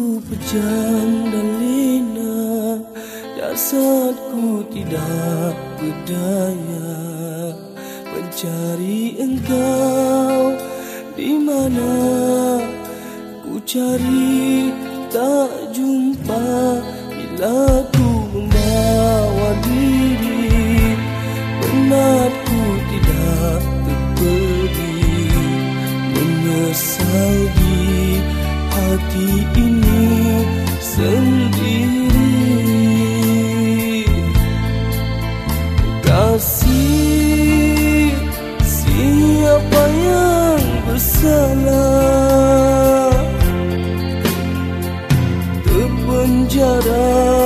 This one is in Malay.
Ku pejam dan lina Dasarku tidak berdaya. Mencari engkau di mana? Ku cari tak jumpa. Bila ku membawa diri Penatku tidak terpedi Menyesal di hati ini sendiri. Kasih siapa yang bersalah. Terpenjara